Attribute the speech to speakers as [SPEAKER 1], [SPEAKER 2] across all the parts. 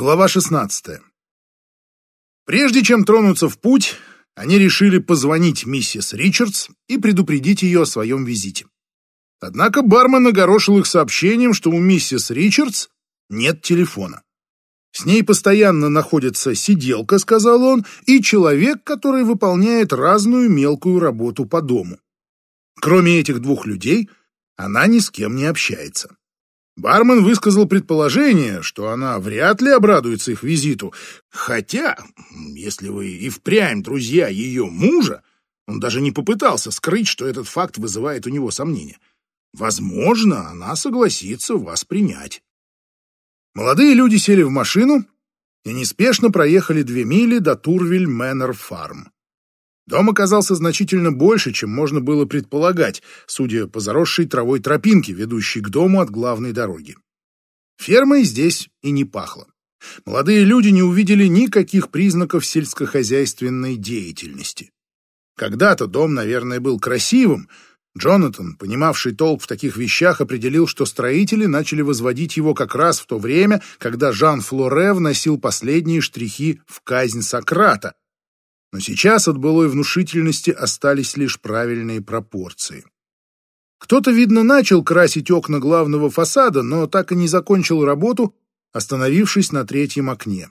[SPEAKER 1] Глава 16. Прежде чем тронуться в путь, они решили позвонить миссис Ричардс и предупредить ее о своем визите. Однако бармен огорошил их сообщением, что у миссис Ричардс нет телефона. С ней постоянно находится сиделка, сказал он, и человек, который выполняет разную мелкую работу по дому. Кроме этих двух людей, она ни с кем не общается. Бармен высказал предположение, что она вряд ли обрадуется их визиту, хотя, если вы и впрямь друзья ее мужа, он даже не попытался скрыть, что этот факт вызывает у него сомнения. Возможно, она согласится вас принять. Молодые люди сели в машину и неспешно проехали две мили до Турвиль Мэннер Фарм. Дом оказался значительно больше, чем можно было предполагать, судя по заросшей травой тропинке, ведущей к дому от главной дороги. Фермой здесь и не пахло. Молодые люди не увидели никаких признаков сельскохозяйственной деятельности. Когда-то дом, наверное, был красивым. Джонатан, понимавший толк в таких вещах, определил, что строители начали возводить его как раз в то время, когда Жан Флоре вносил последние штрихи в казнь Сократа, но сейчас от былой внушительности остались лишь правильные пропорции. Кто-то, видно, начал красить окна главного фасада, но так и не закончил работу, остановившись на третьем окне.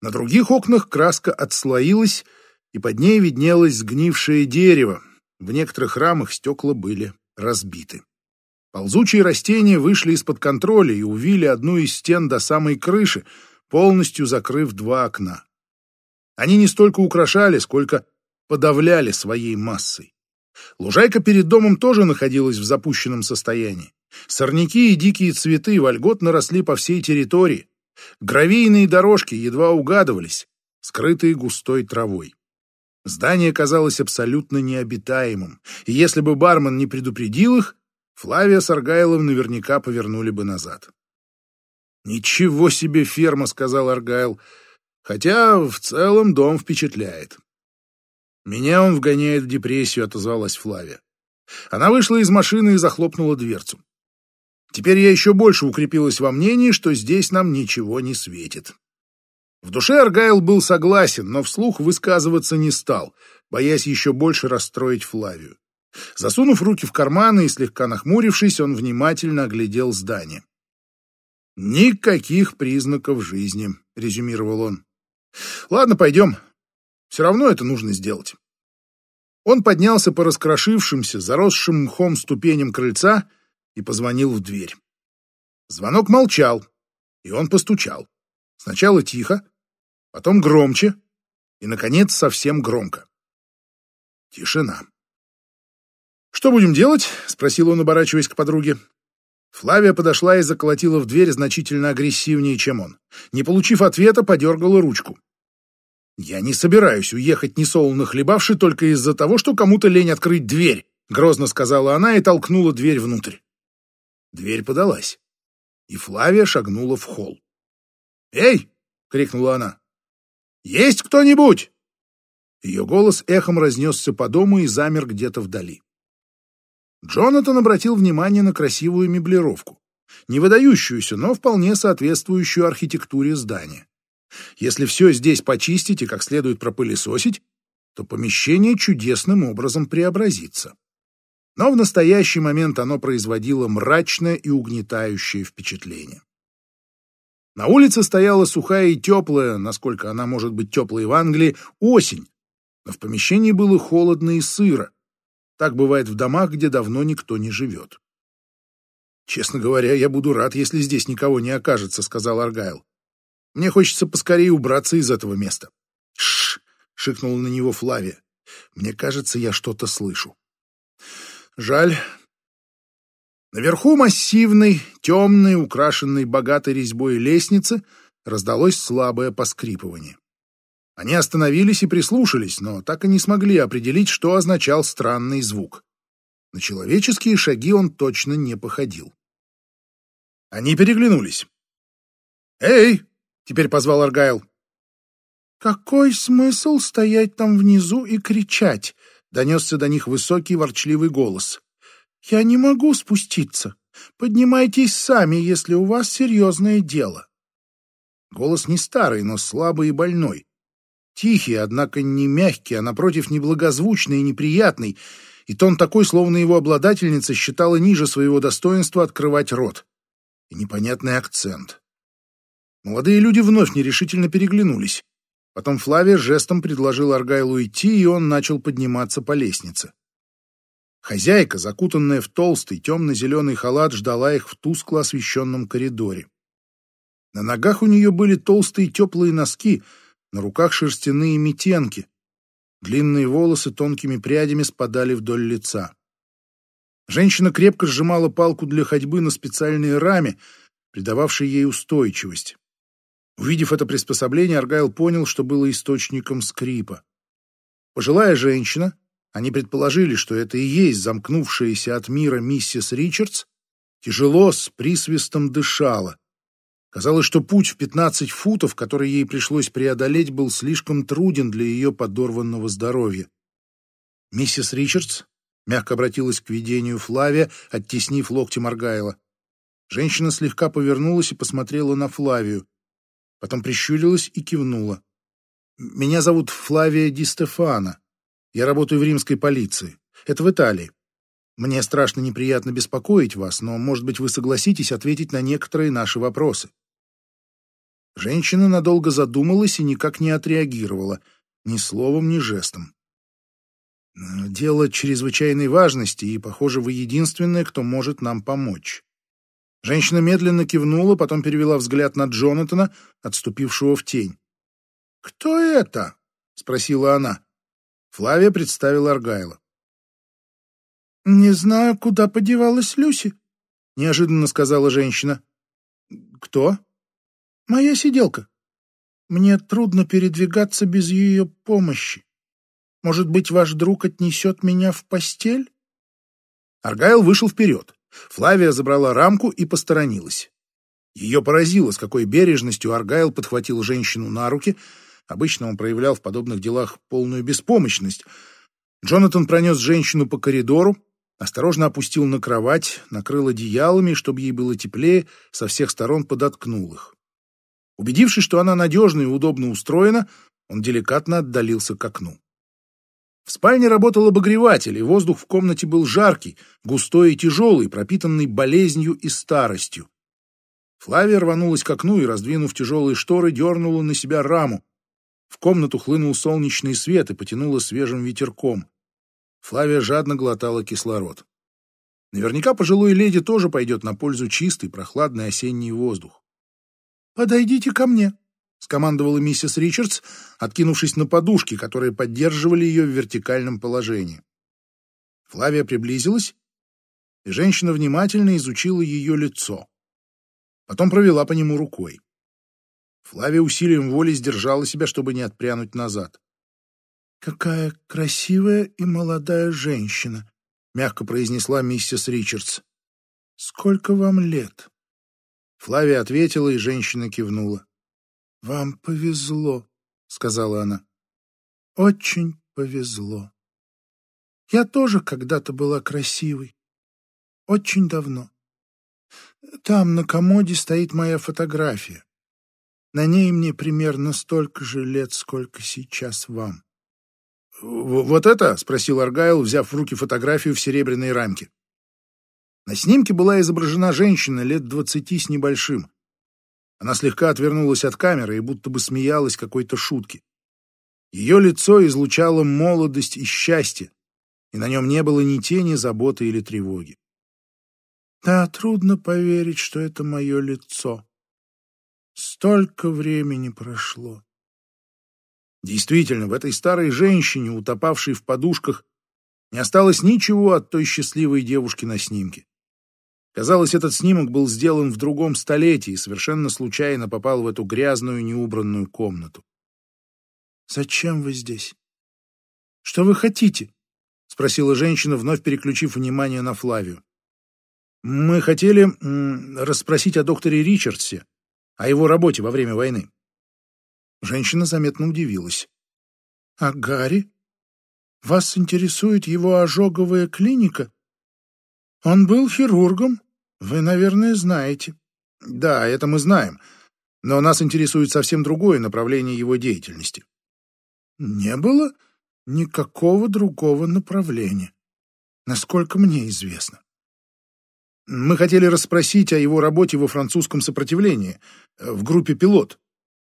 [SPEAKER 1] На других окнах краска отслоилась, и под ней виднелось сгнившее дерево. В некоторых рамах стекла были разбиты. Ползучие растения вышли из-под контроля и увили одну из стен до самой крыши, полностью закрыв два окна. Они не столько украшали, сколько подавляли своей массой. Лужайка перед домом тоже находилась в запущенном состоянии. Сорняки и дикие цветы вольготно росли по всей территории. Гравийные дорожки едва угадывались, скрытые густой травой. Здание казалось абсолютно необитаемым, и если бы бармен не предупредил их, Флавия с Аргайлом наверняка повернули бы назад. «Ничего себе ферма», — сказал Аргайл, Хотя в целом дом впечатляет. Меня он вгоняет в депрессию, отозвалась Флавия. Она вышла из машины и захлопнула дверцу. Теперь я еще больше укрепилась во мнении, что здесь нам ничего не светит. В душе Аргайл был согласен, но вслух высказываться не стал, боясь еще больше расстроить Флавию. Засунув руки в карманы и слегка нахмурившись, он внимательно оглядел здание. «Никаких признаков жизни», — резюмировал он. Ладно, пойдем. Все равно это нужно сделать. Он поднялся по раскрошившимся, заросшим мхом ступеням крыльца и позвонил в дверь. Звонок молчал, и он постучал. Сначала тихо, потом громче и, наконец, совсем громко. Тишина. «Что будем делать?» — спросил он, оборачиваясь к подруге. Флавия подошла и заколотила в дверь значительно агрессивнее, чем он. Не получив ответа, подергала ручку. «Я не собираюсь уехать несолоно хлебавши только из-за того, что кому-то лень открыть дверь», — грозно сказала она и толкнула дверь внутрь. Дверь подалась, и Флавия шагнула в холл. «Эй!» — крикнула она. «Есть кто-нибудь?» Ее голос эхом разнесся по дому и замер где-то вдали. Джонатан обратил внимание на красивую меблировку, не выдающуюся, но вполне соответствующую архитектуре здания. Если все здесь почистить и как следует пропылесосить, то помещение чудесным образом преобразится. Но в настоящий момент оно производило мрачное и угнетающее впечатление. На улице стояла сухая и теплая, насколько она может быть теплой в Англии, осень, но в помещении было холодно и сыро. Так бывает в домах, где давно никто не живет. «Честно говоря, я буду рад, если здесь никого не окажется», — сказал Аргайл. Мне хочется поскорее убраться из этого места. Шш! шикнула на него Флавия. Мне кажется, я что-то слышу. Жаль. Наверху массивной, темной, украшенной богатой резьбой лестницы раздалось слабое поскрипывание. Они остановились и прислушались, но так и не смогли определить, что означал странный звук. На человеческие шаги он точно не походил. Они переглянулись. «Эй!» Теперь позвал Аргайл. «Какой смысл стоять там внизу и кричать?» — донесся до них высокий ворчливый голос. «Я не могу спуститься. Поднимайтесь сами, если у вас серьезное дело». Голос не старый, но слабый и больной. Тихий, однако не мягкий, а напротив неблагозвучный и неприятный, и тон такой, словно его обладательница считала ниже своего достоинства открывать рот. И непонятный акцент. Молодые люди вновь нерешительно переглянулись. Потом Флавия жестом предложил Аргайлу идти, и он начал подниматься по лестнице. Хозяйка, закутанная в толстый темно-зеленый халат, ждала их в тускло освещенном коридоре. На ногах у нее были толстые теплые носки, на руках шерстяные метенки. Длинные волосы тонкими прядями спадали вдоль лица. Женщина крепко сжимала палку для ходьбы на специальной раме, придававшей ей устойчивость. Увидев это приспособление, Аргайл понял, что было источником скрипа. Пожилая женщина, они предположили, что это и есть замкнувшаяся от мира миссис Ричардс, тяжело с присвистом дышала. Казалось, что путь в пятнадцать футов, который ей пришлось преодолеть, был слишком труден для ее подорванного здоровья. Миссис Ричардс мягко обратилась к видению Флавия, оттеснив локтем Аргайла. Женщина слегка повернулась и посмотрела на Флавию потом прищурилась и кивнула. «Меня зовут Флавия Ди Стефано. Я работаю в римской полиции. Это в Италии. Мне страшно неприятно беспокоить вас, но, может быть, вы согласитесь ответить на некоторые наши вопросы». Женщина надолго задумалась и никак не отреагировала, ни словом, ни жестом. «Дело чрезвычайной важности, и, похоже, вы единственная, кто может нам помочь. Женщина медленно кивнула, потом перевела взгляд на Джонатана, отступившего в тень. «Кто это?» — спросила она. Флавия представила Аргайла. «Не знаю, куда подевалась Люси», — неожиданно сказала женщина. «Кто?» «Моя сиделка. Мне трудно передвигаться без ее помощи. Может быть, ваш друг отнесет меня в постель?» Аргайл вышел вперед. Флавия забрала рамку и посторонилась. Ее поразило, с какой бережностью Аргайл подхватил женщину на руки. Обычно он проявлял в подобных делах полную беспомощность. Джонатан пронес женщину по коридору, осторожно опустил на кровать, накрыл одеялами, чтобы ей было теплее, со всех сторон подоткнул их. Убедившись, что она надежно и удобно устроена, он деликатно отдалился к окну. В спальне работал обогреватель, и воздух в комнате был жаркий, густой и тяжелый, пропитанный болезнью и старостью. Флавия рванулась к окну и, раздвинув тяжелые шторы, дернула на себя раму. В комнату хлынул солнечный свет и потянуло свежим ветерком. Флавия жадно глотала кислород. Наверняка пожилой леди тоже пойдет на пользу чистый, прохладный осенний воздух. «Подойдите ко мне», — скомандовала миссис Ричардс, откинувшись на подушки, которые поддерживали ее в вертикальном положении. Флавия приблизилась, и женщина внимательно изучила ее лицо. Потом провела по нему рукой. Флавия усилием воли сдержала себя, чтобы не отпрянуть назад. «Какая красивая и молодая женщина», — мягко произнесла миссис Ричардс. «Сколько вам лет?» Флавия ответила, и женщина кивнула. «Вам повезло», — сказала она. «Очень повезло. Я тоже когда-то была красивой. Очень давно. Там на комоде стоит моя фотография. На ней мне примерно столько же лет, сколько сейчас вам». «Вот это?» — спросил Аргайл, взяв в руки фотографию в серебряной рамке. На снимке была изображена женщина лет двадцати с небольшим. Она слегка отвернулась от камеры и будто бы смеялась какой-то шутке. Ее лицо излучало молодость и счастье, и на нем не было ни тени заботы или тревоги. Да, трудно поверить, что это мое лицо. Столько времени прошло. Действительно, в этой старой женщине, утопавшей в подушках, не осталось ничего от той счастливой девушки на снимке. Казалось, этот снимок был сделан в другом столетии и совершенно случайно попал в эту грязную, неубранную комнату. «Зачем вы здесь? Что вы хотите?» — спросила женщина, вновь переключив внимание на Флавию. «Мы хотели расспросить о докторе Ричардсе, о его работе во время войны». Женщина заметно удивилась. «А Гарри? Вас интересует его ожоговая клиника?» Он был хирургом, вы, наверное, знаете. Да, это мы знаем. Но нас интересует совсем другое направление его деятельности.
[SPEAKER 2] Не было никакого другого направления, насколько мне известно.
[SPEAKER 1] Мы хотели расспросить о его работе во французском сопротивлении, э, в группе «Пилот».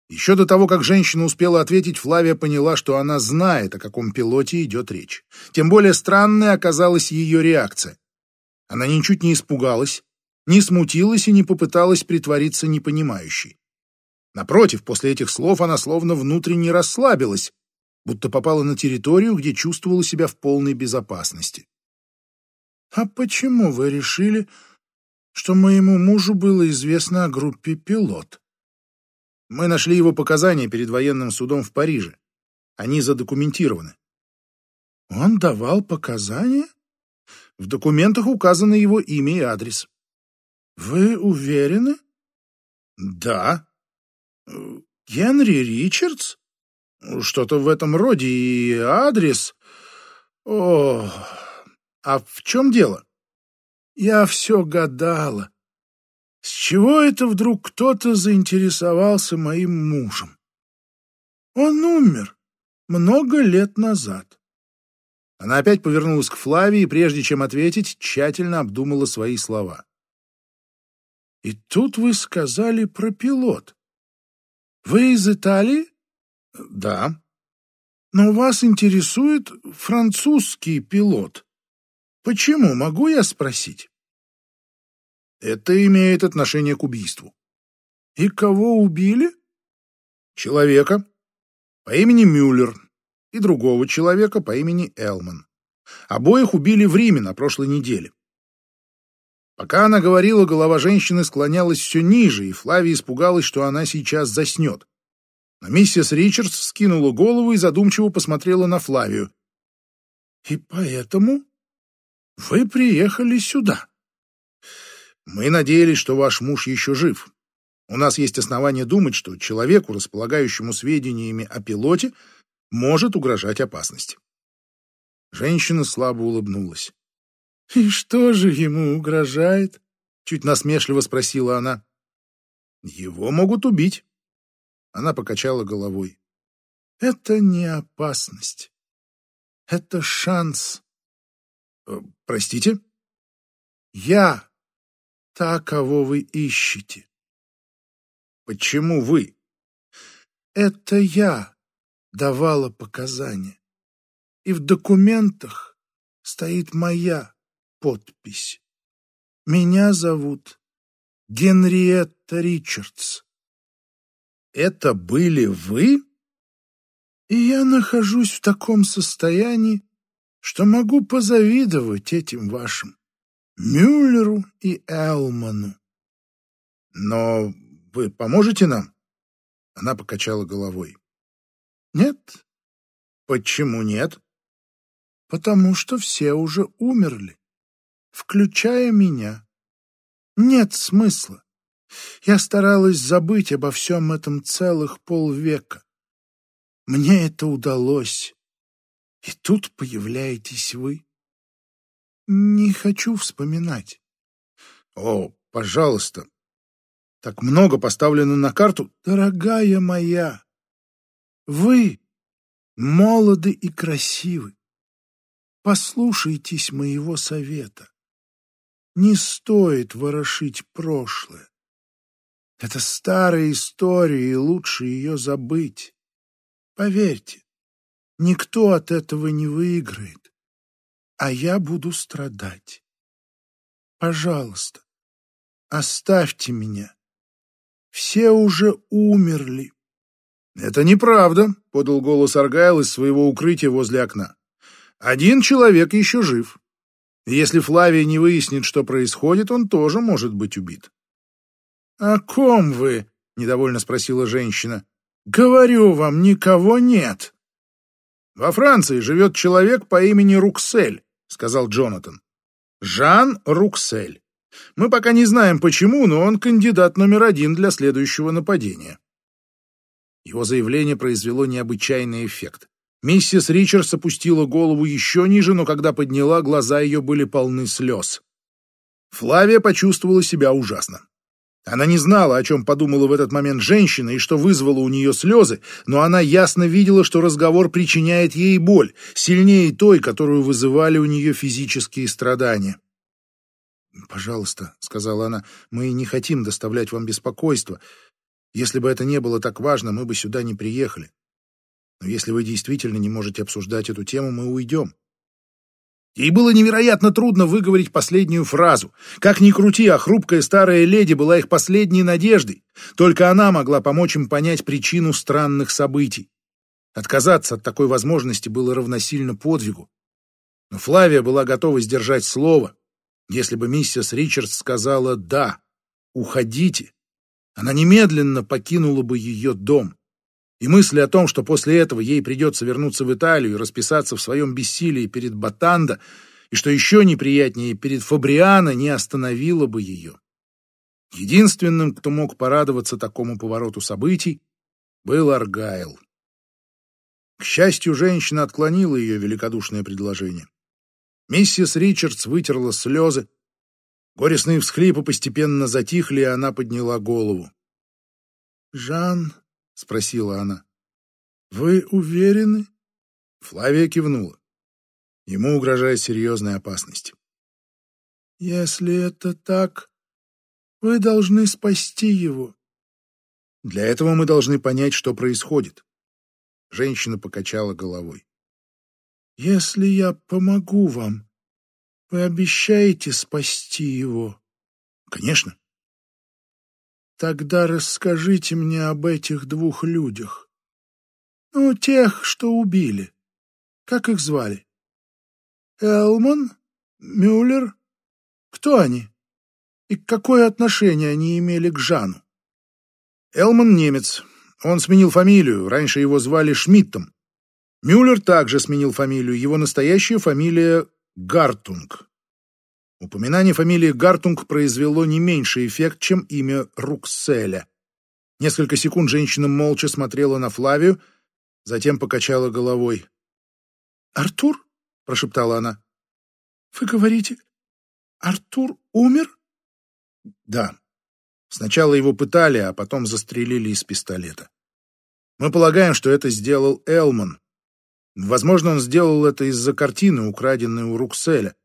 [SPEAKER 1] Еще до того, как женщина успела ответить, Флавия поняла, что она знает, о каком пилоте идет речь. Тем более странной оказалась ее реакция. Она ничуть не испугалась, не смутилась и не попыталась притвориться непонимающей. Напротив, после этих слов она словно внутренне расслабилась, будто попала на территорию, где чувствовала себя в полной безопасности.
[SPEAKER 2] «А почему вы решили, что моему мужу было известно о группе «Пилот»?»
[SPEAKER 1] Мы нашли его показания перед военным судом в Париже. Они задокументированы.
[SPEAKER 2] Он давал показания?
[SPEAKER 1] В документах указаны его имя и адрес.
[SPEAKER 2] Вы уверены?
[SPEAKER 1] Да.
[SPEAKER 2] Генри Ричардс?
[SPEAKER 1] Что-то в этом роде и адрес. О, а в чем дело?
[SPEAKER 2] Я все гадала. С чего это вдруг кто-то заинтересовался моим мужем? Он умер много лет назад.
[SPEAKER 1] Она опять повернулась к Флавии и, прежде чем ответить, тщательно обдумала свои слова.
[SPEAKER 2] И тут вы сказали про пилот. Вы из Италии?
[SPEAKER 1] Да.
[SPEAKER 2] Но вас интересует французский пилот. Почему, могу я спросить?
[SPEAKER 1] Это имеет отношение к убийству.
[SPEAKER 2] И кого убили?
[SPEAKER 1] Человека по имени Мюллер и другого человека по имени Элман. Обоих убили в Риме на прошлой неделе. Пока она говорила, голова женщины склонялась все ниже, и Флавия испугалась, что она сейчас заснет. Но миссис Ричардс вскинула голову и задумчиво посмотрела на Флавию.
[SPEAKER 2] «И поэтому вы приехали сюда?»
[SPEAKER 1] «Мы надеялись, что ваш муж еще жив. У нас есть основания думать, что человеку, располагающему сведениями о пилоте, может угрожать опасность». Женщина слабо улыбнулась.
[SPEAKER 2] «И что же ему угрожает?»
[SPEAKER 1] — чуть насмешливо спросила она. «Его могут убить». Она покачала головой.
[SPEAKER 2] «Это не опасность. Это шанс».
[SPEAKER 1] Э, «Простите?»
[SPEAKER 2] «Я та, кого вы ищете».
[SPEAKER 1] «Почему вы?»
[SPEAKER 2] «Это я давала показания. И в документах стоит моя подпись. Меня зовут Генриетта Ричардс.
[SPEAKER 1] Это были вы?
[SPEAKER 2] И я нахожусь в таком состоянии, что могу позавидовать этим вашим Мюллеру и Элману.
[SPEAKER 1] Но вы поможете нам? Она покачала головой.
[SPEAKER 2] Нет.
[SPEAKER 1] Почему нет?
[SPEAKER 2] Потому что все уже умерли включая меня. Нет смысла. Я старалась забыть обо всем этом целых полвека. Мне это удалось. И тут появляетесь вы. Не хочу вспоминать.
[SPEAKER 1] О, пожалуйста. Так много поставлено на карту.
[SPEAKER 2] Дорогая моя, вы молоды и красивы. Послушайтесь моего совета. Не стоит ворошить прошлое. Это старая история, и лучше ее забыть. Поверьте, никто от этого не выиграет, а я буду страдать. Пожалуйста, оставьте меня. Все уже умерли.
[SPEAKER 1] Это неправда, подал голос Аргайл из своего укрытия возле окна. Один человек еще жив. Если Флавия не выяснит, что происходит, он тоже может быть убит.
[SPEAKER 2] — О ком вы? — недовольно спросила женщина. — Говорю вам, никого нет.
[SPEAKER 1] — Во Франции живет человек по имени Руксель, — сказал Джонатан. — Жан Руксель. Мы пока не знаем почему, но он кандидат номер один для следующего нападения. Его заявление произвело необычайный эффект. Миссис Ричардс опустила голову еще ниже, но когда подняла, глаза ее были полны слез. Флавия почувствовала себя ужасно. Она не знала, о чем подумала в этот момент женщина и что вызвало у нее слезы, но она ясно видела, что разговор причиняет ей боль, сильнее той, которую вызывали у нее физические страдания. «Пожалуйста», — сказала она, — «мы не хотим доставлять вам беспокойство. Если бы это не было так важно, мы бы сюда не приехали. Но если вы действительно не можете обсуждать эту тему, мы уйдем». Ей было невероятно трудно выговорить последнюю фразу. Как ни крути, а хрупкая старая леди была их последней надеждой. Только она могла помочь им понять причину странных событий. Отказаться от такой возможности было равносильно подвигу. Но Флавия была готова сдержать слово. Если бы миссис Ричардс сказала «да», «уходите», она немедленно покинула бы ее дом. И мысли о том, что после этого ей придется вернуться в Италию и расписаться в своем бессилии перед Батанда, и что еще неприятнее, перед Фабриано, не остановила бы ее. Единственным, кто мог порадоваться такому повороту событий, был Аргайл. К счастью, женщина отклонила ее великодушное предложение. Миссис Ричардс вытерла слезы. Горестные всхлипы постепенно затихли, и она подняла голову.
[SPEAKER 2] «Жан — спросила она. «Вы уверены?»
[SPEAKER 1] Флавия кивнула. Ему угрожает серьезная опасность.
[SPEAKER 2] «Если это так, вы должны спасти его».
[SPEAKER 1] «Для этого мы должны понять, что происходит». Женщина покачала головой.
[SPEAKER 2] «Если я помогу вам, вы обещаете спасти его?»
[SPEAKER 1] «Конечно».
[SPEAKER 2] Тогда расскажите мне об этих двух людях. Ну, тех, что убили. Как их звали? Элман? Мюллер? Кто они? И какое отношение они имели к Жану?
[SPEAKER 1] Элман немец. Он сменил фамилию. Раньше его звали Шмидтом. Мюллер также сменил фамилию. Его настоящая фамилия Гартунг. Упоминание фамилии Гартунг произвело не меньший эффект, чем имя Рукселя. Несколько секунд женщина молча смотрела на Флавию, затем покачала головой.
[SPEAKER 2] «Артур?» — прошептала она. «Вы говорите, Артур умер?»
[SPEAKER 1] «Да. Сначала его пытали, а потом застрелили из пистолета. Мы полагаем, что это сделал Элман. Возможно, он сделал это из-за картины, украденной у Рукселя.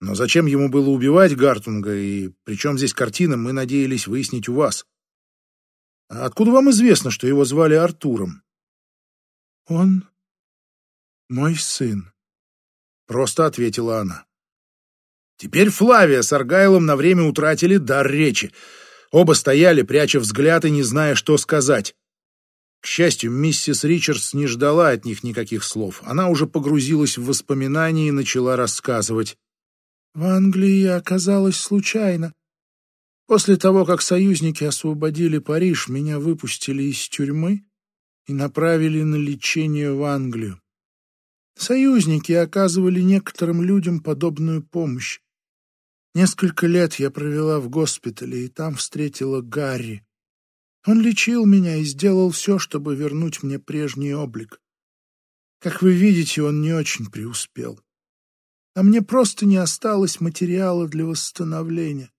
[SPEAKER 1] Но зачем ему было убивать Гартунга, и причем здесь картина, мы надеялись выяснить у вас. А откуда вам известно, что его звали Артуром?
[SPEAKER 2] Он мой сын,
[SPEAKER 1] просто ответила она. Теперь Флавия с Аргайлом на время утратили дар речи. Оба стояли, пряча взгляд и не зная, что сказать. К счастью, миссис Ричардс не ждала от них никаких слов. Она уже погрузилась в воспоминания и начала рассказывать.
[SPEAKER 2] В Англии я оказалась случайно. После того, как союзники освободили Париж, меня выпустили из тюрьмы и направили на лечение в Англию. Союзники оказывали некоторым людям подобную помощь. Несколько лет я провела в госпитале, и там встретила Гарри. Он лечил меня и сделал все, чтобы вернуть мне прежний облик. Как вы видите, он не очень преуспел а мне просто не осталось материала для восстановления.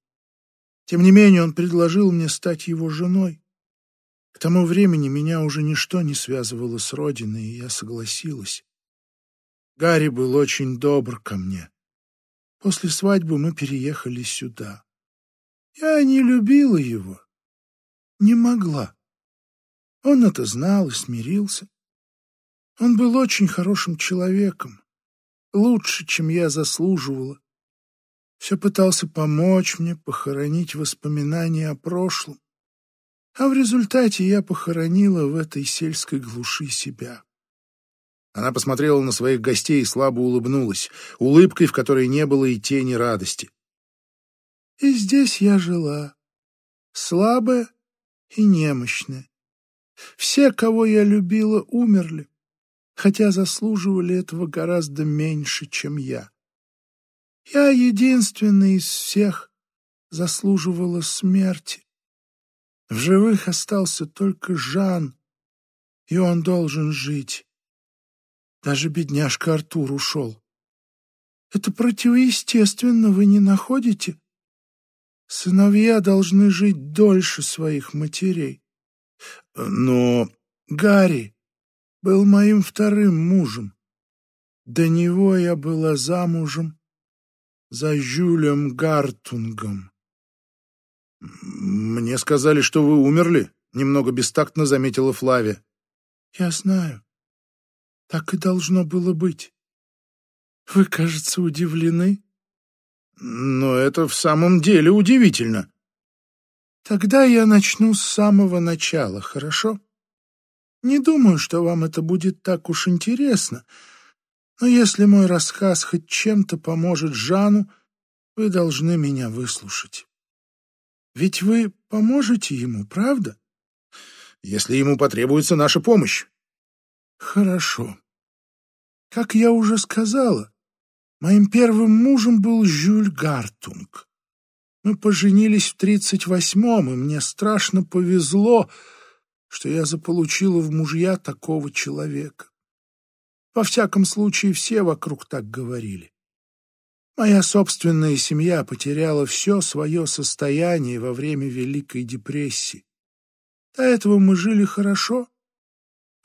[SPEAKER 2] Тем не менее, он предложил мне стать его женой. К тому времени меня уже ничто не связывало с родиной, и я согласилась. Гарри был очень добр ко мне. После свадьбы мы переехали сюда. Я не любила его. Не могла. Он это знал и смирился. Он был очень хорошим человеком лучше, чем я заслуживала. Все пытался помочь мне похоронить воспоминания о прошлом. А в результате я похоронила в этой сельской глуши себя.
[SPEAKER 1] Она посмотрела на своих гостей и слабо улыбнулась, улыбкой, в которой не было и тени радости.
[SPEAKER 2] И здесь я жила, слабая и немощная. Все, кого я любила, умерли хотя заслуживали этого гораздо меньше, чем я. Я единственный из всех заслуживала смерти. В живых остался только Жан, и он должен жить. Даже бедняжка Артур ушел. Это противоестественно, вы не находите? Сыновья должны жить дольше своих матерей. Но Гарри был моим вторым мужем. До него я была замужем за Жюлем Гартунгом.
[SPEAKER 1] «Мне сказали, что вы умерли», — немного бестактно заметила Флавия.
[SPEAKER 2] «Я знаю. Так и должно было быть. Вы, кажется, удивлены?»
[SPEAKER 1] Но это в самом деле удивительно.
[SPEAKER 2] Тогда я начну с самого начала, хорошо? Не думаю, что вам это будет так уж интересно, но если мой рассказ хоть чем-то поможет Жану, вы должны меня выслушать. Ведь вы поможете ему, правда?
[SPEAKER 1] Если ему потребуется наша помощь.
[SPEAKER 2] Хорошо. Как я уже сказала, Моим первым мужем был Жюль Гартунг. Мы поженились в тридцать восьмом, и мне страшно повезло, что я заполучила в мужья такого человека. Во всяком случае, все вокруг так говорили. Моя собственная семья потеряла все свое состояние во время Великой депрессии. До этого мы жили хорошо.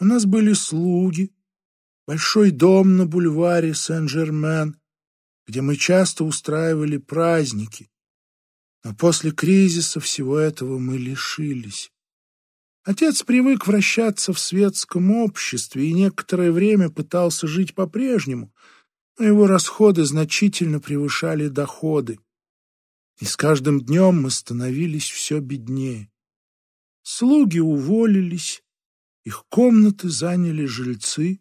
[SPEAKER 2] У нас были слуги, большой дом на бульваре Сен-Жермен, где мы часто устраивали праздники. Но после кризиса всего этого мы лишились. Отец привык вращаться в светском обществе и некоторое время пытался жить по-прежнему, но его расходы значительно превышали доходы. И с каждым днем мы становились все беднее. Слуги уволились, их комнаты заняли жильцы.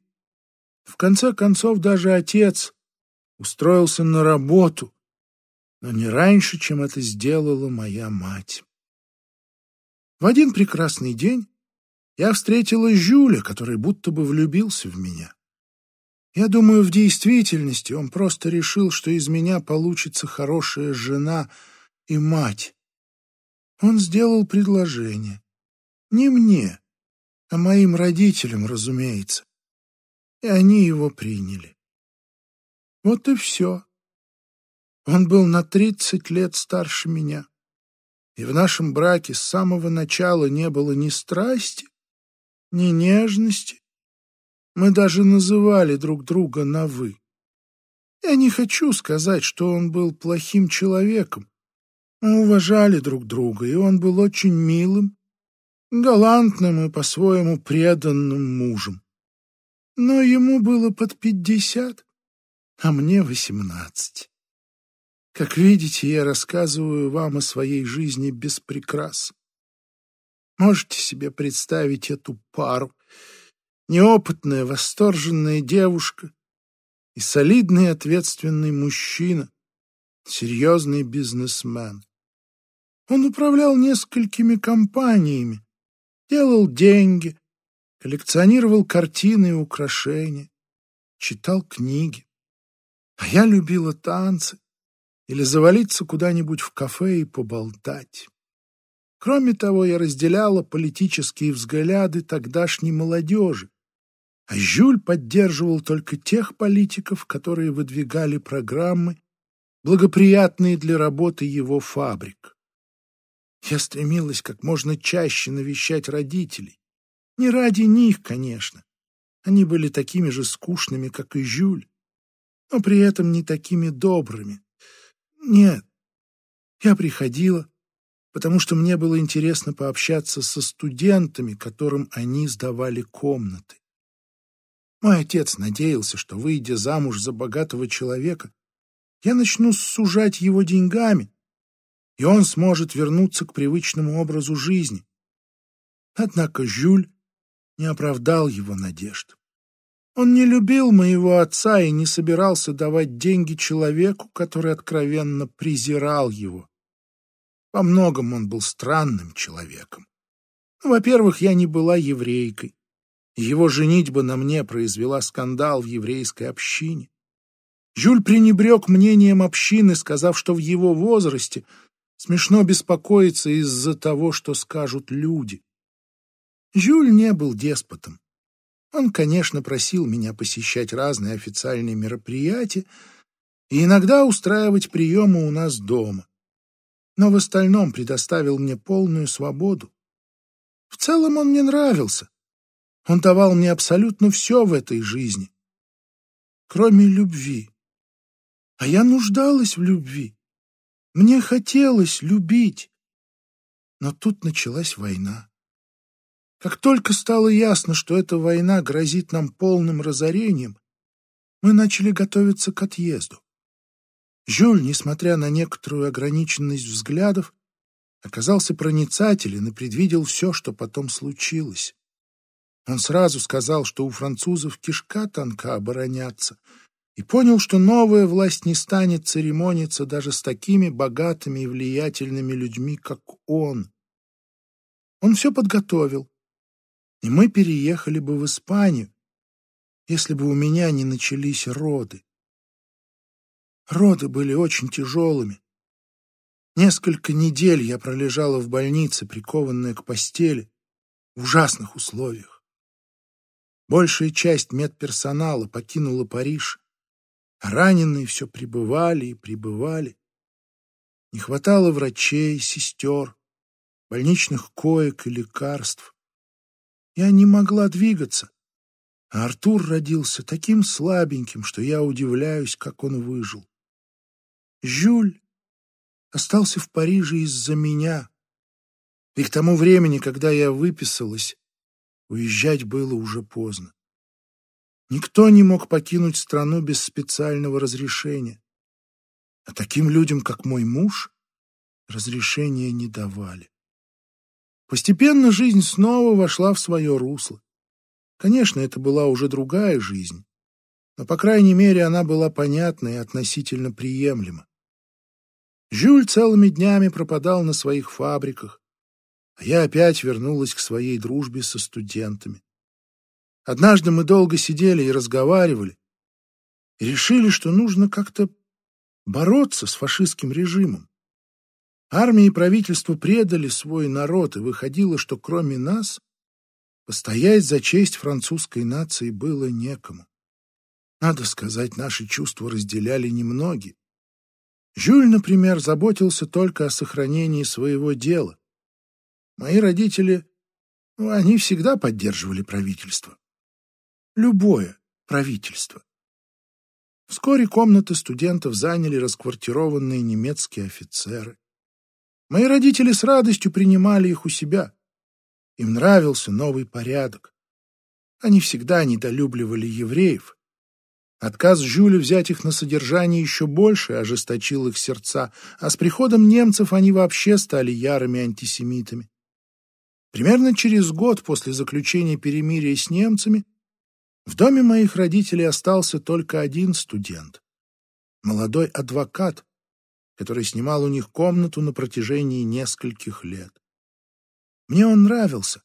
[SPEAKER 2] В конце концов, даже отец устроился на работу, но не раньше, чем это сделала моя мать. В один прекрасный день я встретила Жюля, который будто бы влюбился в меня. Я думаю, в действительности он просто решил, что из меня получится хорошая жена и мать. Он сделал предложение. Не мне, а моим родителям, разумеется. И они его приняли. Вот и все. Он был на тридцать лет старше меня. И в нашем браке с самого начала не было ни страсти, ни нежности. Мы даже называли друг друга на «вы». Я не хочу сказать, что он был плохим человеком. Мы уважали друг друга, и он был очень милым, галантным и по-своему преданным мужем. Но ему было под пятьдесят а мне восемнадцать. Как видите, я рассказываю вам о своей жизни без прикрас. Можете себе представить эту пару? Неопытная, восторженная девушка и солидный ответственный мужчина, серьезный бизнесмен. Он управлял несколькими компаниями, делал деньги, коллекционировал картины и украшения, читал книги. А я любила танцы или завалиться куда-нибудь в кафе и поболтать. Кроме того, я разделяла политические взгляды тогдашней молодежи, а Жюль поддерживал только тех политиков, которые выдвигали программы, благоприятные для работы его фабрик. Я стремилась как можно чаще навещать родителей. Не ради них, конечно. Они были такими же скучными, как и Жюль но при этом не такими добрыми. Нет, я приходила, потому что мне было интересно пообщаться со студентами, которым они сдавали комнаты. Мой отец надеялся, что, выйдя замуж за богатого человека, я начну сужать его деньгами, и он сможет вернуться к привычному образу жизни. Однако Жюль не оправдал его надежд. Он не любил моего отца и не собирался давать деньги человеку, который откровенно презирал его. Во многом он был странным человеком. Ну, во-первых, я не была еврейкой. Его женитьба на мне произвела скандал в еврейской общине. Жюль пренебрег мнением общины, сказав, что в его возрасте смешно беспокоиться из-за того, что скажут люди. Жюль не был деспотом. Он, конечно, просил меня посещать разные официальные мероприятия и иногда устраивать приемы у нас дома. но в остальном предоставил мне полную свободу. В целом он мне нравился. Он давал мне абсолютно все в этой жизни, кроме любви. А я нуждалась в любви. Мне хотелось любить. Но тут началась война. Как только стало ясно, что эта война грозит нам полным разорением, мы начали готовиться к отъезду. Жюль, несмотря на некоторую ограниченность взглядов, оказался проницателен и предвидел все, что потом случилось. Он сразу сказал, что у французов кишка тонка обороняться, и понял, что новая власть не станет церемониться даже с такими богатыми и влиятельными людьми, как он. Он все подготовил, и мы переехали бы в Испанию, если бы у меня не начались роды. Роды были очень тяжелыми. Несколько недель я пролежала в больнице, прикованная к постели, в ужасных условиях. Большая часть медперсонала покинула Париж, раненые все прибывали и прибывали. Не хватало врачей, сестер, больничных коек и лекарств. Я не могла двигаться, а Артур родился таким слабеньким, что я удивляюсь, как он выжил. Жюль остался в Париже из-за меня. И к тому времени, когда я выписалась, уезжать было уже поздно. Никто не мог покинуть страну без специального разрешения. А таким людям, как мой муж, разрешения не давали. Постепенно жизнь снова вошла в свое русло. Конечно, это была уже другая жизнь, но, по крайней мере, она была понятна и относительно приемлема. Жюль целыми днями пропадал на своих фабриках, а я опять вернулась к своей дружбе со студентами. Однажды мы долго сидели и разговаривали, и решили, что нужно как-то бороться с фашистским режимом. Армия и правительство предали свой народ, и выходило, что кроме нас постоять за честь французской нации было некому. Надо сказать, наши чувства разделяли немногие. Жюль, например, заботился только о сохранении своего дела. Мои родители, ну, они всегда поддерживали правительство. Любое правительство. Вскоре комнаты студентов заняли расквартированные немецкие офицеры. Мои родители с радостью принимали их у себя. Им нравился новый порядок. Они всегда недолюбливали евреев, Отказ Жюля взять их на содержание еще больше ожесточил их сердца, а с приходом немцев они вообще стали ярыми антисемитами. Примерно через год после заключения перемирия с немцами в доме моих родителей остался только один студент, молодой адвокат, который снимал у них комнату на протяжении нескольких лет. Мне он нравился,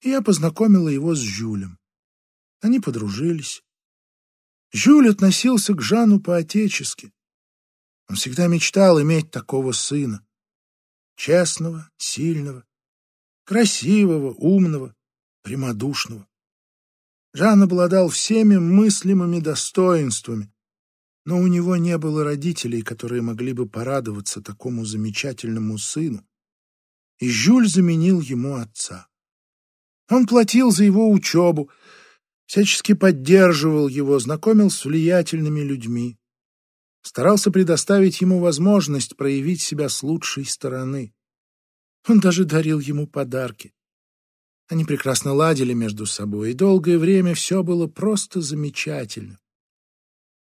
[SPEAKER 2] и я познакомила его с Жюлем. Они подружились. Жюль относился к Жану по-отечески. Он всегда мечтал иметь такого сына. Честного, сильного, красивого, умного, прямодушного. Жан обладал всеми мыслимыми достоинствами, но у него не было родителей, которые могли бы порадоваться такому замечательному сыну, и Жюль заменил ему отца. Он платил за его учебу, всячески поддерживал его, знакомил с влиятельными людьми, старался предоставить ему возможность проявить себя с лучшей стороны. Он даже дарил ему подарки. Они прекрасно ладили между собой, и долгое время все было просто замечательно.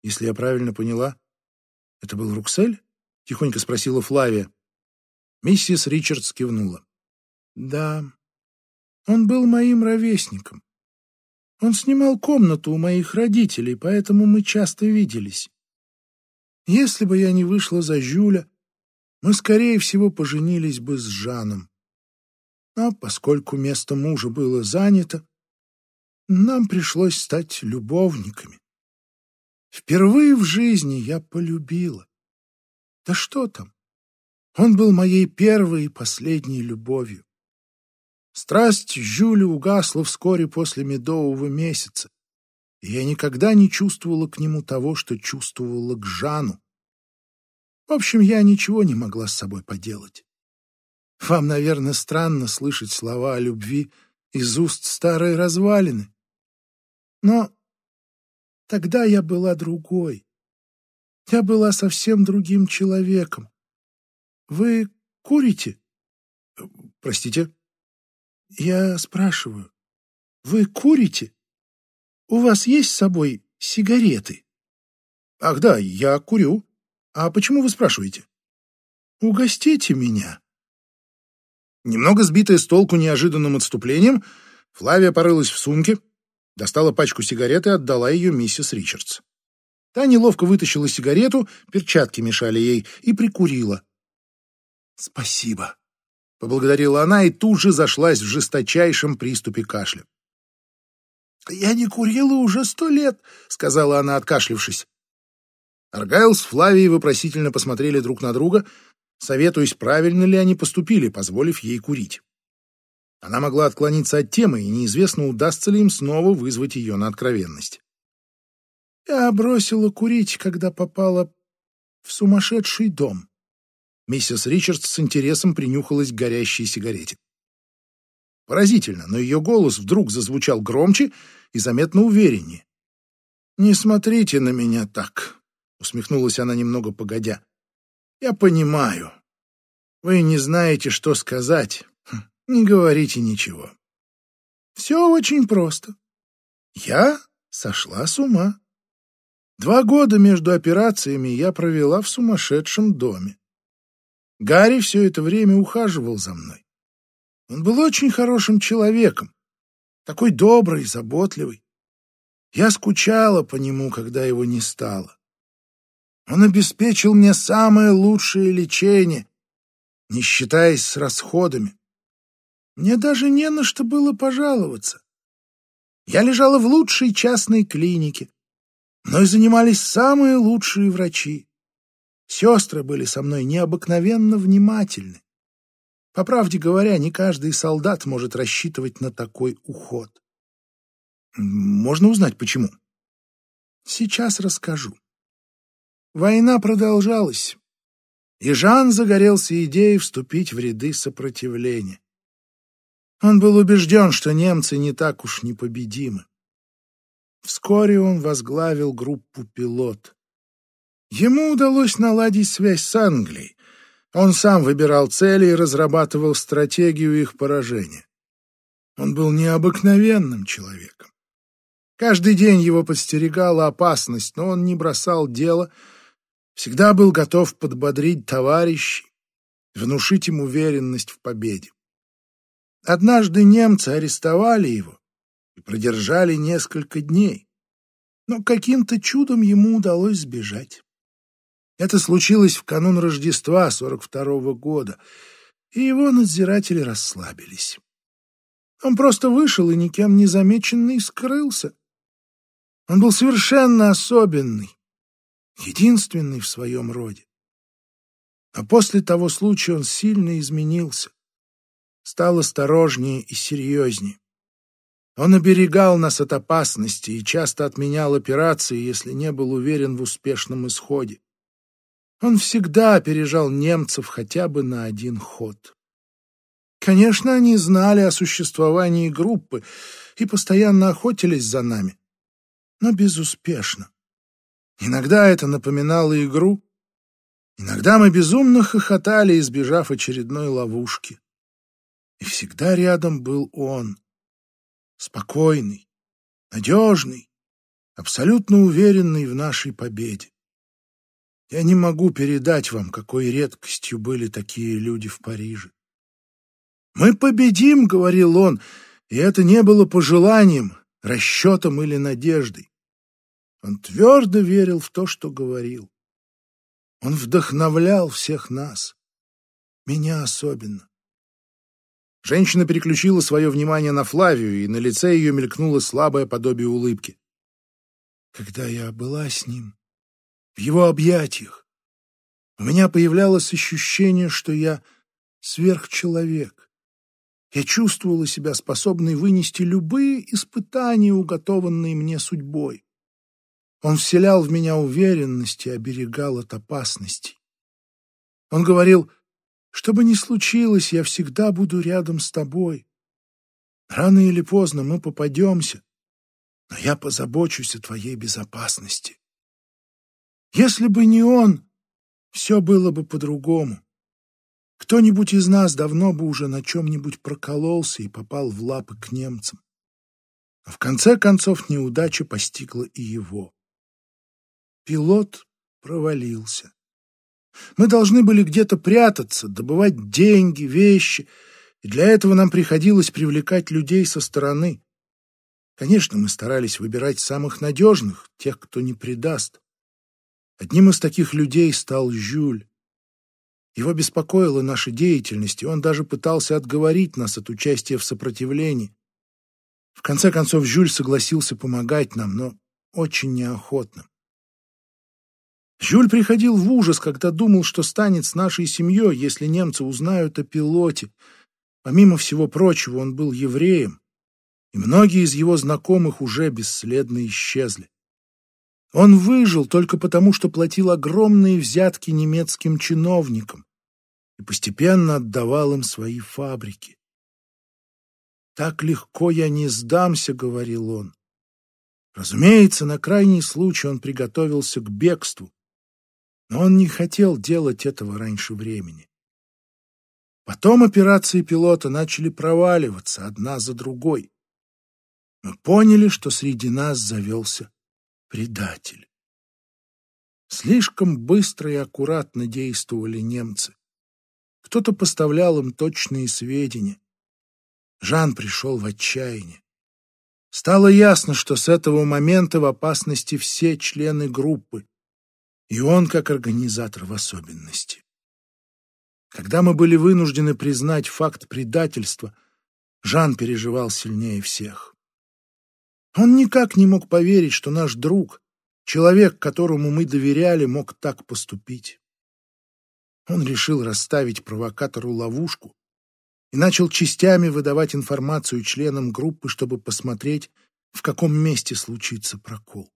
[SPEAKER 2] Если я правильно поняла, это был Руксель? Тихонько спросила Флавия. Миссис Ричардс кивнула. Да, он был моим ровесником. Он снимал комнату у моих родителей, поэтому мы часто виделись. Если бы я не вышла за Жюля, мы, скорее всего, поженились бы с Жаном. Но поскольку место мужа было занято, нам пришлось стать любовниками. Впервые в жизни я полюбила. Да что там? Он был моей первой и последней любовью. Страсть Жюля угасла вскоре после медового месяца, и я никогда не чувствовала к нему того, что чувствовала к Жану. В общем, я ничего не могла с собой поделать. Вам, наверное, странно слышать слова о любви из уст старой развалины. Но тогда я была другой. Я была совсем другим человеком. Вы курите? Простите? Я спрашиваю. Вы курите? У вас есть с собой сигареты? Ах да, я курю. А почему вы спрашиваете? Угостите меня.
[SPEAKER 1] Немного сбитая с толку неожиданным отступлением, Флавия порылась в сумке, достала пачку сигарет и отдала ее миссис Ричардс. Та неловко вытащила сигарету, перчатки мешали ей, и прикурила.
[SPEAKER 2] «Спасибо», —
[SPEAKER 1] поблагодарила она и тут же зашлась в жесточайшем приступе кашля.
[SPEAKER 2] «Я не курила уже сто лет», — сказала она, откашлившись.
[SPEAKER 1] Аргайл с Флавией вопросительно посмотрели друг на друга, советуясь, правильно ли они поступили, позволив ей курить. Она могла отклониться от темы, и неизвестно, удастся ли им снова вызвать ее на откровенность.
[SPEAKER 2] «Я бросила курить, когда попала в сумасшедший дом».
[SPEAKER 1] Миссис Ричардс с интересом принюхалась к горящей сигарете. Поразительно, но ее голос вдруг зазвучал громче и заметно увереннее.
[SPEAKER 2] «Не смотрите на меня так», — усмехнулась она немного погодя. «Я понимаю. Вы не знаете, что сказать. Хм, не говорите ничего. Все очень просто. Я сошла с ума. Два года между операциями я провела в сумасшедшем доме. Гарри все это время ухаживал за мной. Он был очень хорошим человеком, такой добрый, заботливый. Я скучала по нему, когда его не стало. Он обеспечил мне самое лучшее лечение, не считаясь с расходами. Мне даже не на что было пожаловаться. Я лежала в лучшей частной клинике, Мной занимались самые лучшие врачи. Сестры были со мной необыкновенно внимательны. По правде говоря, не каждый солдат может рассчитывать на такой уход.
[SPEAKER 1] Можно узнать, почему?
[SPEAKER 2] Сейчас расскажу. Война продолжалась, и Жан загорелся идеей вступить в ряды сопротивления. Он был убежден, что немцы не так уж непобедимы. Вскоре он возглавил группу пилот. Ему удалось наладить связь с Англией. Он сам выбирал цели и разрабатывал стратегию их поражения. Он был необыкновенным человеком. Каждый день его подстерегала опасность, но он не бросал дело, всегда был готов подбодрить товарищей, внушить им уверенность в победе. Однажды немцы арестовали его и продержали несколько дней. Но каким-то чудом ему удалось сбежать. Это случилось в канун Рождества 42-го года, и его надзиратели расслабились. Он просто вышел и никем не замеченный скрылся. Он был совершенно особенный, единственный в своем роде. А после того случая он сильно изменился, стал осторожнее и серьезнее. Он оберегал нас от опасности и часто отменял операции, если не был уверен в успешном исходе. Он всегда опережал немцев хотя бы на один ход. Конечно, они знали о существовании группы и постоянно охотились за нами, но безуспешно. Иногда это напоминало игру, иногда мы безумно хохотали, избежав очередной ловушки. И всегда рядом был он, спокойный, надежный, абсолютно уверенный в нашей победе. Я не могу передать вам, какой редкостью были такие люди в Париже. «Мы победим», — говорил он, и это не было пожеланием, расчетом или надеждой. Он твердо верил в то, что говорил. Он вдохновлял всех нас, меня особенно.
[SPEAKER 1] Женщина переключила свое внимание на Флавию, и на лице ее мелькнуло слабое подобие улыбки.
[SPEAKER 2] Когда я была с ним, в его объятиях, у меня появлялось ощущение, что я сверхчеловек. Я чувствовала себя способной вынести любые испытания, уготованные мне судьбой. Он вселял в меня уверенность и оберегал от опасностей. Он говорил, что бы ни случилось, я всегда буду рядом с тобой. Рано или поздно мы попадемся, но я позабочусь о твоей безопасности. Если бы не он, все было бы по-другому. Кто-нибудь из нас давно бы уже на чем-нибудь прокололся и попал в лапы к немцам. Но в конце концов неудача постигла и его. Пилот провалился. Мы должны были где-то прятаться, добывать деньги, вещи, и для этого нам приходилось привлекать людей со стороны. Конечно, мы старались выбирать самых надежных, тех, кто не предаст. Одним из таких людей стал Жюль. Его беспокоила наша деятельность, и он даже пытался отговорить нас от участия в сопротивлении. В конце концов, Жюль согласился помогать нам, но очень неохотно. Жюль приходил в ужас, когда думал, что станет с нашей семьей, если немцы узнают о пилоте. Помимо всего прочего, он был евреем, и многие из его знакомых уже бесследно исчезли. Он выжил только потому, что платил огромные взятки немецким чиновникам и постепенно отдавал им свои фабрики. «Так легко я не сдамся», — говорил он. Разумеется, на крайний случай он приготовился к бегству, но он не хотел делать этого раньше времени. Потом операции пилота начали проваливаться одна за другой. Мы поняли, что среди нас завелся предатель. Слишком быстро и аккуратно действовали немцы. Кто-то поставлял им точные сведения. Жан пришел в отчаяние. Стало ясно, что с этого момента в опасности все члены группы, и он как организатор в особенности. Когда мы были вынуждены признать факт предательства, Жан переживал сильнее всех. Он никак не мог поверить, что наш друг, человек, которому мы доверяли, мог так поступить. Он решил расставить провокатору ловушку и начал частями выдавать информацию членам группы, чтобы посмотреть, в каком месте случится прокол.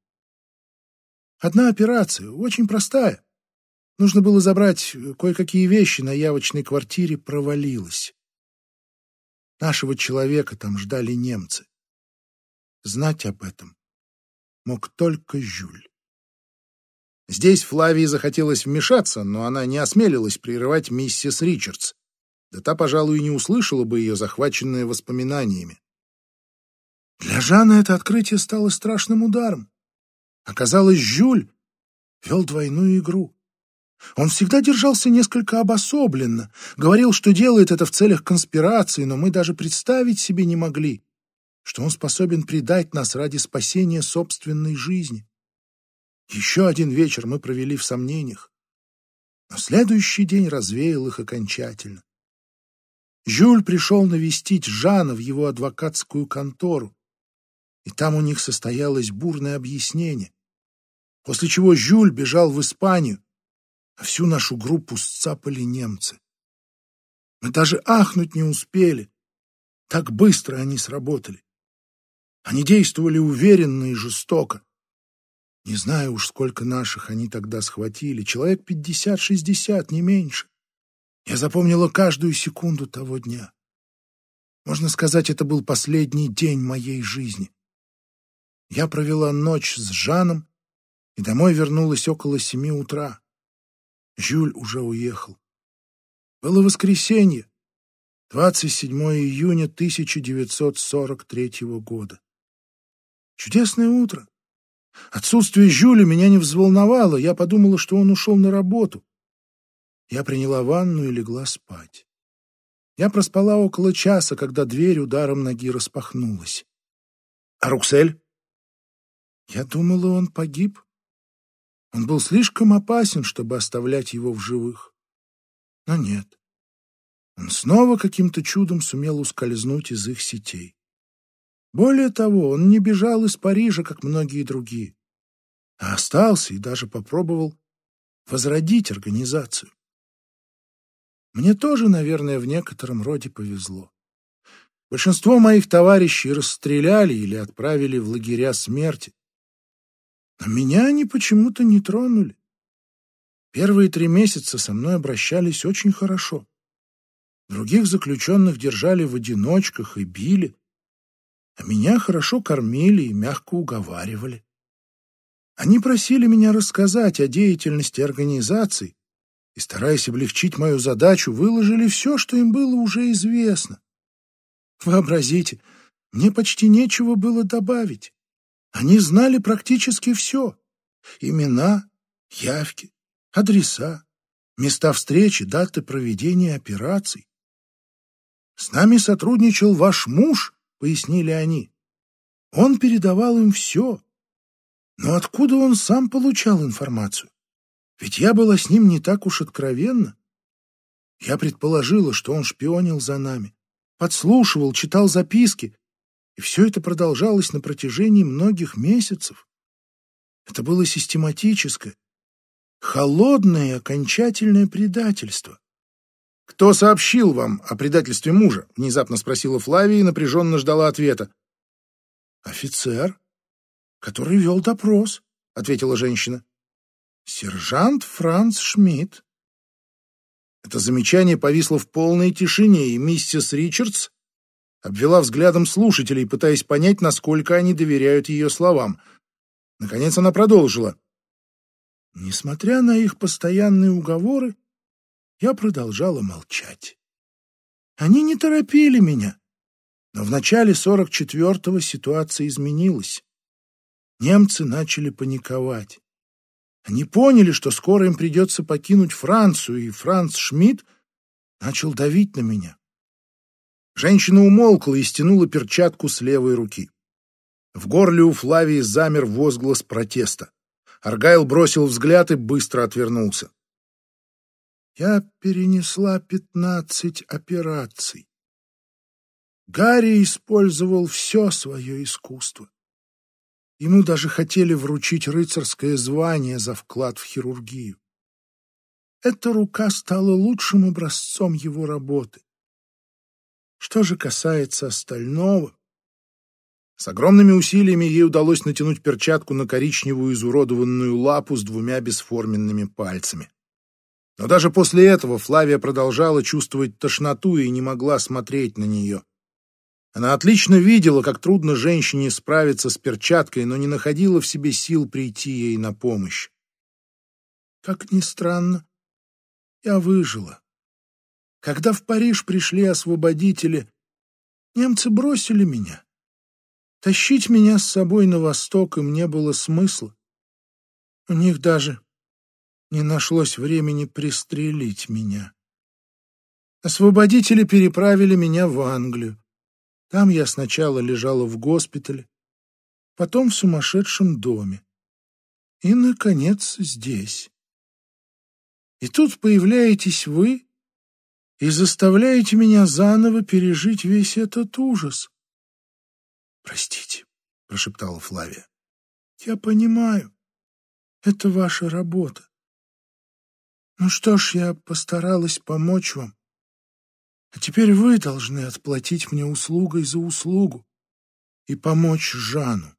[SPEAKER 2] Одна операция, очень простая. Нужно было забрать кое-какие вещи на явочной квартире, провалилась. Нашего человека там ждали немцы. Знать об этом мог только Жюль. Здесь Флавии захотелось вмешаться, но она не осмелилась прерывать миссис Ричардс. Да та, пожалуй, и не услышала бы ее, захваченная воспоминаниями. Для Жана это открытие стало страшным ударом. Оказалось, Жюль вел двойную игру. Он всегда держался несколько обособленно, говорил, что делает это в целях конспирации, но мы даже представить себе не могли, что он способен предать нас ради спасения собственной жизни. Еще один вечер мы провели в сомнениях, но следующий день развеял их окончательно. Жюль пришел навестить Жана в его адвокатскую контору, и там у них состоялось бурное объяснение, после чего Жюль бежал в Испанию, а всю нашу группу сцапали немцы. Мы даже ахнуть не успели, так быстро они сработали. Они действовали уверенно и жестоко. Не знаю уж, сколько наших они тогда схватили. Человек пятьдесят-шестьдесят, не меньше. Я запомнила каждую секунду того дня. Можно сказать, это был последний день моей жизни. Я провела ночь с Жаном и домой вернулась около семи утра. Жюль уже уехал. Было воскресенье, 27 июня 1943 года. Чудесное утро. Отсутствие Жюля меня не взволновало, я подумала, что он ушел на работу. Я приняла ванну и легла спать. Я проспала около часа, когда дверь ударом ноги распахнулась. А Руксель? Я думала, он погиб. Он был слишком опасен, чтобы оставлять его в живых. Но нет. Он снова каким-то чудом сумел ускользнуть из их сетей. Более того, он не бежал из Парижа, как многие другие, а остался и даже попробовал возродить организацию. Мне тоже, наверное, в некотором роде повезло. Большинство моих товарищей расстреляли или отправили в лагеря смерти. Но меня они почему-то не тронули. Первые три месяца со мной обращались очень хорошо. Других заключенных держали в одиночках и били, а меня хорошо кормили и мягко уговаривали. Они просили меня рассказать о деятельности организаций и, стараясь облегчить мою задачу, выложили все, что им было уже известно. Вообразите, мне почти нечего было добавить. Они знали практически все. Имена, явки, адреса, места встречи, даты проведения операций. «С нами сотрудничал ваш муж», — пояснили они. «Он передавал им все. Но откуда он сам получал информацию? Ведь я была с ним не так уж откровенна. Я предположила, что он шпионил за нами, подслушивал, читал записки, и все это продолжалось на протяжении многих месяцев. Это было систематическое, холодное и окончательное предательство. «Кто сообщил вам о предательстве мужа?» — внезапно спросила Флавия и напряженно ждала ответа. «Офицер, который вел допрос», — ответила женщина. «Сержант Франц Шмидт». Это замечание повисло в полной тишине, и миссис Ричардс обвела взглядом слушателей, пытаясь понять, насколько они доверяют ее словам. Наконец она продолжила. Несмотря на их постоянные уговоры, я продолжала молчать. Они не торопили меня, но в начале 44-го ситуация изменилась. Немцы начали паниковать. Они поняли, что скоро им придется покинуть Францию, и Франц Шмидт начал давить на меня. Женщина умолкла и стянула перчатку с левой руки. В горле у Флавии замер возглас протеста. Аргайл бросил взгляд и быстро отвернулся. Я перенесла пятнадцать операций. Гарри использовал все свое искусство. Ему даже хотели вручить рыцарское звание за вклад в хирургию. Эта рука стала лучшим образцом его работы. Что же касается остального... С огромными усилиями ей удалось натянуть перчатку на коричневую изуродованную лапу с двумя бесформенными пальцами. Но даже после этого Флавия продолжала чувствовать тошноту и не могла смотреть на нее. Она отлично видела, как трудно женщине справиться с перчаткой, но не находила в себе сил прийти ей на помощь. Как ни странно, я выжила. Когда в Париж пришли освободители, немцы бросили меня. Тащить меня с собой на восток им не было смысла. У них даже не нашлось времени пристрелить меня. Освободители переправили меня в Англию. Там я сначала лежала в госпитале, потом в сумасшедшем доме. И, наконец, здесь. И тут появляетесь вы и заставляете меня заново пережить весь этот ужас. «Простите», — прошептала Флавия. «Я понимаю. Это ваша работа. Ну что ж, я постаралась помочь вам. А теперь вы должны отплатить мне услугой за услугу и помочь Жану.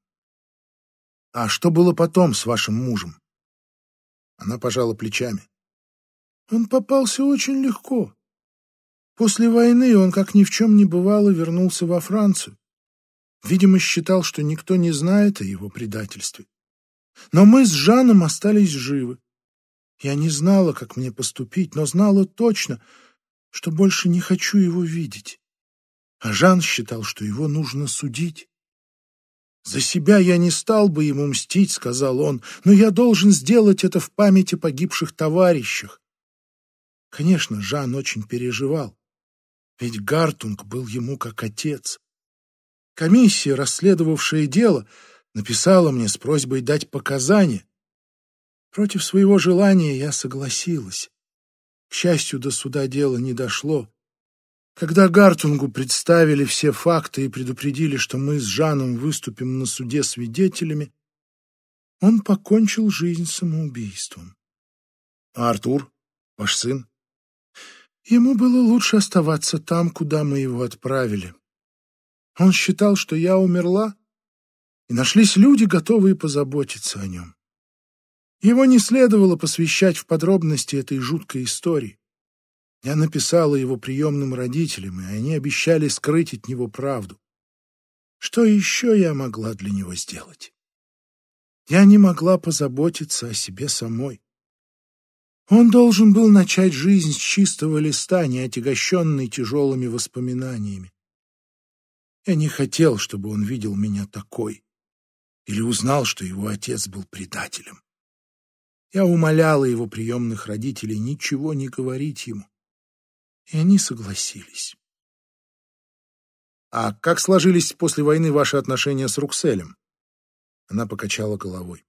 [SPEAKER 2] А что было потом с вашим мужем? Она пожала плечами. Он попался очень легко. После войны он, как ни в чем не бывало, вернулся во Францию. Видимо, считал, что никто не знает о его предательстве. Но мы с Жаном остались живы. Я не знала, как мне поступить, но знала точно, что больше не хочу его видеть. А Жан считал, что его нужно судить. «За себя я не стал бы ему мстить», — сказал он, «но я должен сделать это в памяти погибших товарищах». Конечно, Жан очень переживал. Ведь Гартунг был ему как отец. Комиссия, расследовавшая дело, написала мне с просьбой дать показания. Против своего желания я согласилась. К счастью, до суда дело не дошло. Когда Гартунгу представили все факты и предупредили, что мы с Жаном выступим на суде свидетелями, он покончил жизнь самоубийством. А Артур, ваш сын? Ему было лучше оставаться там, куда мы его отправили. Он считал, что я умерла, и нашлись люди, готовые позаботиться о нем. Его не следовало посвящать в подробности этой жуткой истории. Я написала его приемным родителям, и они обещали скрыть от него правду. Что еще я могла для него сделать? Я не могла позаботиться о себе самой. Он должен был начать жизнь с чистого листа, не отягощенный тяжелыми воспоминаниями. Я не хотел, чтобы он видел меня такой или узнал, что его отец был предателем. Я умоляла его приемных родителей ничего не говорить ему, и они согласились.
[SPEAKER 1] «А как сложились после войны ваши отношения с Рукселем?» Она покачала головой.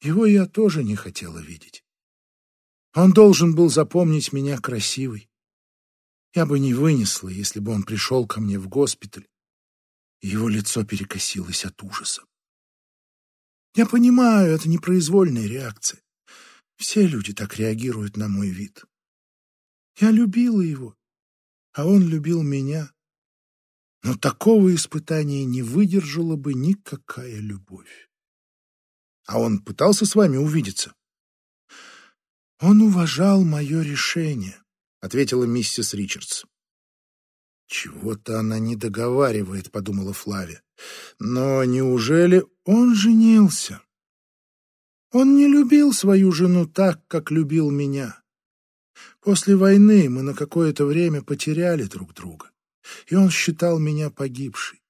[SPEAKER 2] «Его я тоже не хотела видеть. Он должен был запомнить меня красивой. Я бы не вынесла, если бы он пришел ко мне в госпиталь, и его лицо перекосилось от ужаса. Я понимаю, это непроизвольная реакция. Все люди так реагируют на мой вид. Я любила его, а он любил меня. Но такого испытания не выдержала бы никакая любовь.
[SPEAKER 1] А он пытался с вами увидеться?
[SPEAKER 2] Он уважал мое решение, —
[SPEAKER 1] ответила миссис Ричардс. «Чего-то она не договаривает», — подумала Флавия. «Но неужели
[SPEAKER 2] он женился? Он не любил свою жену так, как любил меня. После войны мы на какое-то время потеряли друг друга, и он считал меня погибшей.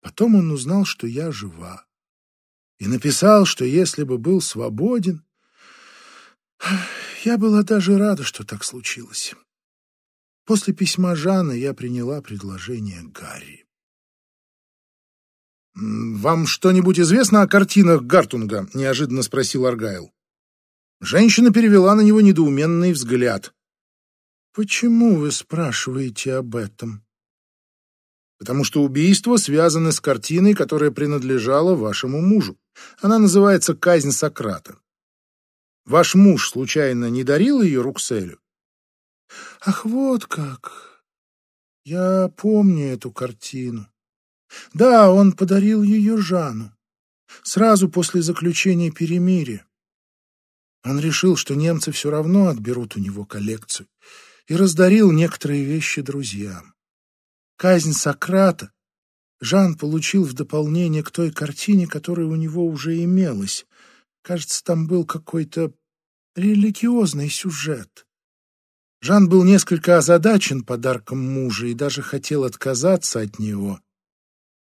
[SPEAKER 2] Потом он узнал, что я жива, и написал, что если бы был свободен... Я была даже рада, что так случилось. После письма Жана я приняла предложение Гарри.
[SPEAKER 1] «Вам что-нибудь известно о картинах Гартунга?» — неожиданно спросил Аргайл. Женщина перевела на него недоуменный взгляд.
[SPEAKER 2] «Почему вы спрашиваете об этом?»
[SPEAKER 1] «Потому что убийство связано с картиной, которая принадлежала вашему мужу. Она называется «Казнь Сократа». Ваш муж, случайно, не дарил ее Рукселю?»
[SPEAKER 2] Ах, вот как! Я помню эту картину. Да, он подарил ее Жану. Сразу после заключения перемирия. Он решил, что немцы все равно отберут у него коллекцию, и раздарил некоторые вещи друзьям. Казнь Сократа Жан получил в дополнение к той картине, которая у него уже имелась. Кажется, там был какой-то религиозный сюжет. Жан был несколько озадачен подарком мужа и даже хотел отказаться от него.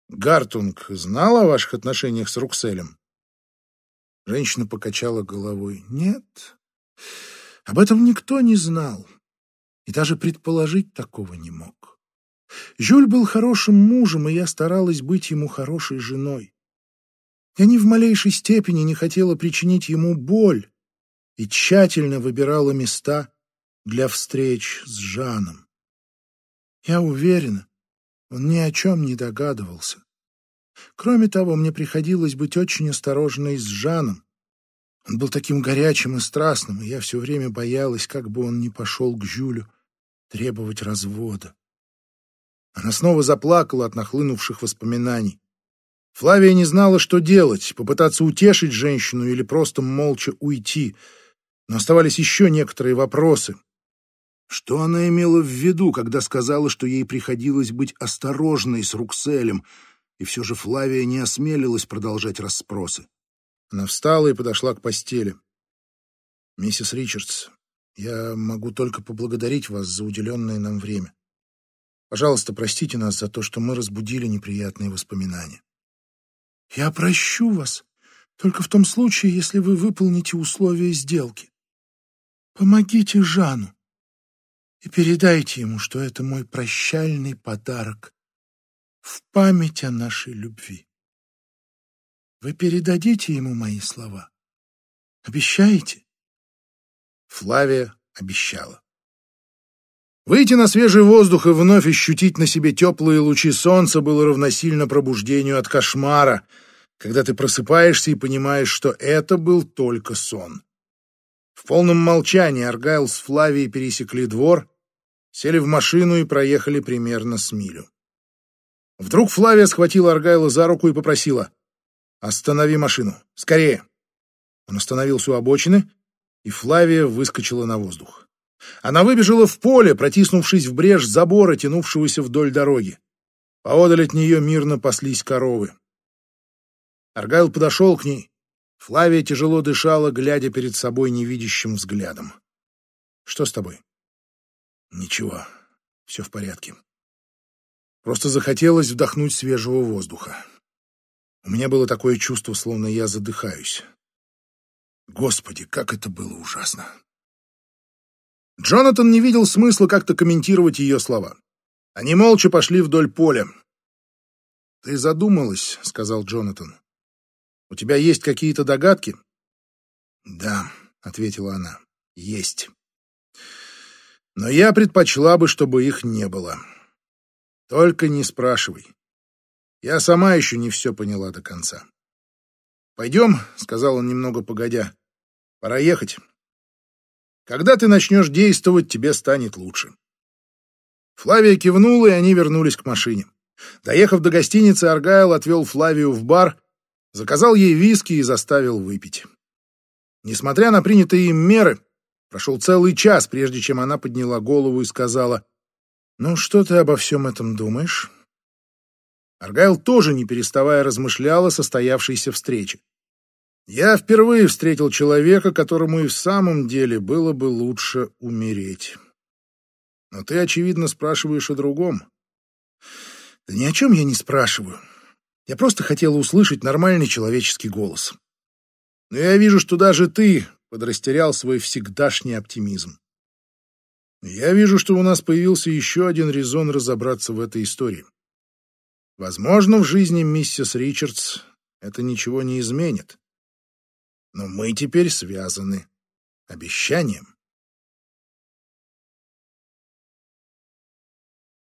[SPEAKER 1] «Гартунг знал о ваших отношениях с Рукселем?» Женщина покачала головой.
[SPEAKER 2] «Нет, об этом никто не знал и даже предположить такого не мог. Жюль был хорошим мужем, и я старалась быть ему хорошей женой. Я ни в малейшей степени не хотела причинить ему боль и тщательно выбирала места, для встреч с Жаном. Я уверена, он ни о чем не догадывался. Кроме того, мне приходилось быть очень осторожной с Жаном. Он был таким горячим и страстным, и я все время боялась, как бы он не пошел к Жюлю требовать развода.
[SPEAKER 1] Она снова заплакала от нахлынувших воспоминаний. Флавия не знала, что делать, попытаться утешить женщину или просто молча уйти. Но оставались еще некоторые вопросы, что она имела в виду, когда сказала, что ей приходилось быть осторожной с Рукселем, и все же Флавия не осмелилась продолжать расспросы. Она встала и подошла к постели. «Миссис Ричардс, я могу только поблагодарить вас за уделенное нам время. Пожалуйста, простите нас за то, что мы разбудили неприятные воспоминания».
[SPEAKER 2] «Я прощу вас, только в том случае, если вы выполните условия сделки. Помогите Жану и передайте ему, что это мой прощальный подарок в память о нашей любви. Вы передадите ему мои слова? Обещаете?
[SPEAKER 1] Флавия обещала. Выйти на свежий воздух и вновь ощутить на себе теплые лучи солнца было равносильно пробуждению от кошмара, когда ты просыпаешься и понимаешь, что это был только сон. В полном молчании Аргайл с Флавией пересекли двор сели в машину и проехали примерно с милю. Вдруг Флавия схватила Аргайла за руку и попросила «Останови машину! Скорее!» Он остановился у обочины, и Флавия выскочила на воздух. Она выбежала в поле, протиснувшись в брешь забора, тянувшегося вдоль дороги. Поодаль от нее мирно паслись коровы. Аргайл подошел к ней. Флавия тяжело дышала, глядя перед собой невидящим взглядом. «Что с тобой?» «Ничего, все в порядке. Просто захотелось вдохнуть свежего воздуха. У меня было такое чувство, словно я задыхаюсь. Господи, как это было ужасно!» Джонатан не видел смысла как-то комментировать ее слова. Они молча пошли вдоль поля. «Ты задумалась», — сказал Джонатан. «У тебя есть какие-то догадки?» «Да», — ответила она, — «есть. Но я предпочла бы, чтобы их не было. Только не спрашивай. Я сама еще не все поняла до конца». «Пойдем», — сказал он немного погодя, — «пора ехать». Когда ты начнешь действовать, тебе станет лучше. Флавия кивнула, и они вернулись к машине. Доехав до гостиницы, Аргайл отвел Флавию в бар, заказал ей виски и заставил выпить. Несмотря на принятые им меры, прошел целый час, прежде чем она подняла голову и сказала, «Ну, что ты обо всем этом думаешь?» Аргайл тоже, не переставая, размышлял о состоявшейся встрече. Я впервые встретил человека, которому и в самом деле было бы лучше умереть. Но ты, очевидно, спрашиваешь о другом. Да ни о чем я не спрашиваю. Я просто хотела услышать нормальный человеческий голос. Но я вижу, что даже ты подрастерял свой всегдашний оптимизм. Я вижу, что у нас появился еще один резон разобраться в этой истории. Возможно, в жизни миссис Ричардс это ничего не изменит. Но мы теперь связаны обещанием.